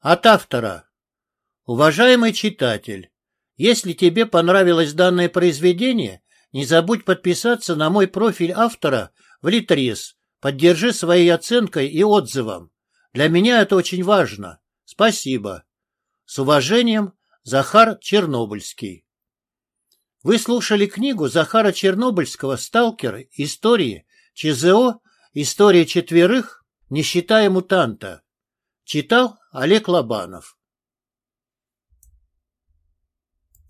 От автора. Уважаемый читатель, если тебе понравилось данное произведение, не забудь подписаться на мой профиль автора в Литрес. Поддержи своей оценкой и отзывом. Для меня это очень важно. Спасибо. С уважением, Захар Чернобыльский. Вы слушали книгу Захара Чернобыльского «Сталкер. Истории. ЧЗО. История четверых, не считая мутанта». Читал Олег Лобанов.